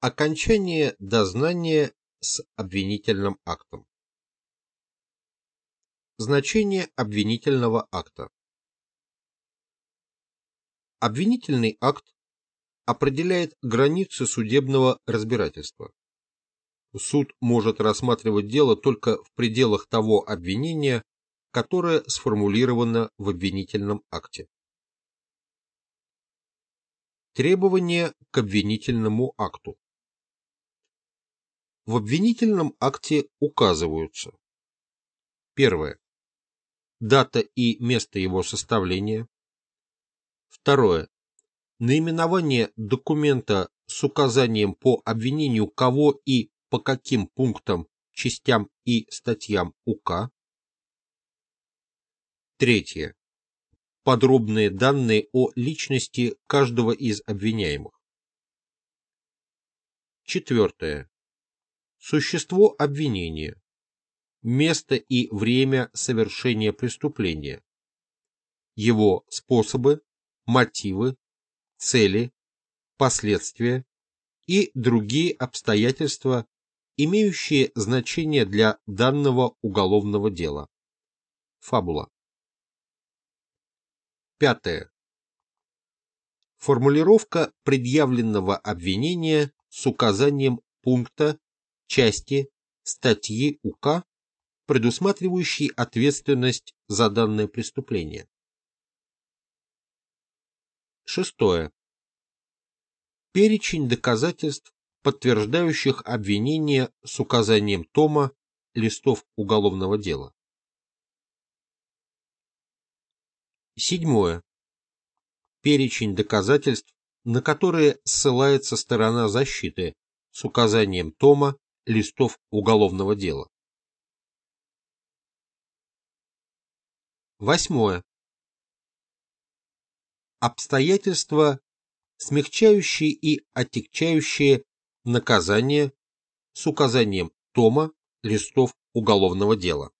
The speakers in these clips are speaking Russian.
Окончание дознания с обвинительным актом. Значение обвинительного акта. Обвинительный акт определяет границы судебного разбирательства. Суд может рассматривать дело только в пределах того обвинения, которое сформулировано в обвинительном акте. Требования к обвинительному акту. В обвинительном акте указываются Первое. Дата и место его составления. Второе. Наименование документа с указанием по обвинению кого и по каким пунктам, частям и статьям УК. Третье подробные данные о личности каждого из обвиняемых. Четвертое. Существо обвинения. Место и время совершения преступления. Его способы, мотивы, цели, последствия и другие обстоятельства, имеющие значение для данного уголовного дела. Фабула. Пятое. Формулировка предъявленного обвинения с указанием пункта, части, статьи УК, предусматривающей ответственность за данное преступление. Шестое. Перечень доказательств, подтверждающих обвинение с указанием тома листов уголовного дела. Седьмое. Перечень доказательств, на которые ссылается сторона защиты с указанием тома листов уголовного дела. Восьмое. Обстоятельства, смягчающие и отягчающие наказание с указанием тома листов уголовного дела.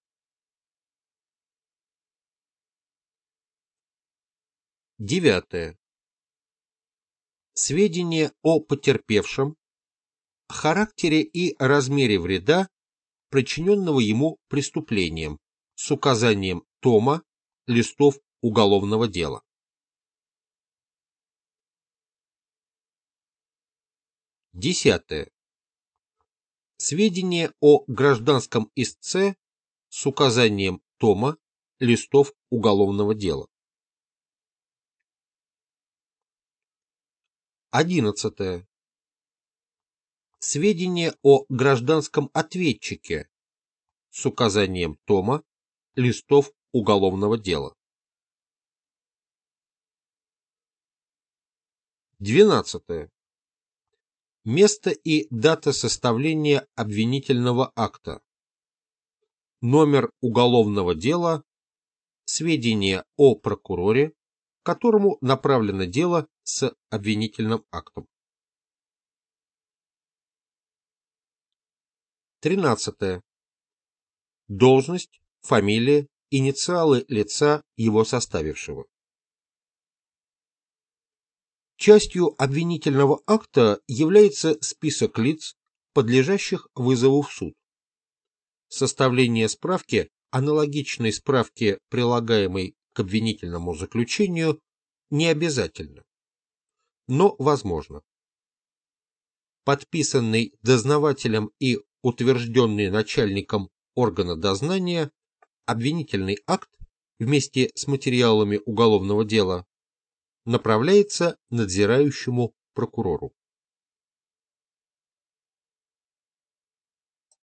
Девятое. Сведения о потерпевшем, характере и размере вреда, причиненного ему преступлением, с указанием тома, листов уголовного дела. Десятое. Сведения о гражданском истце с указанием тома, листов уголовного дела. Одиннадцатое. Сведения о гражданском ответчике с указанием тома, листов уголовного дела. Двенадцатое. Место и дата составления обвинительного акта. Номер уголовного дела. Сведения о прокуроре, которому направлено дело с обвинительным актом. 13. Должность, фамилия, инициалы лица, его составившего. Частью обвинительного акта является список лиц, подлежащих вызову в суд. Составление справки, аналогичной справке, прилагаемой к обвинительному заключению не обязательно, но возможно. Подписанный дознавателем и утвержденный начальником органа дознания обвинительный акт вместе с материалами уголовного дела направляется надзирающему прокурору.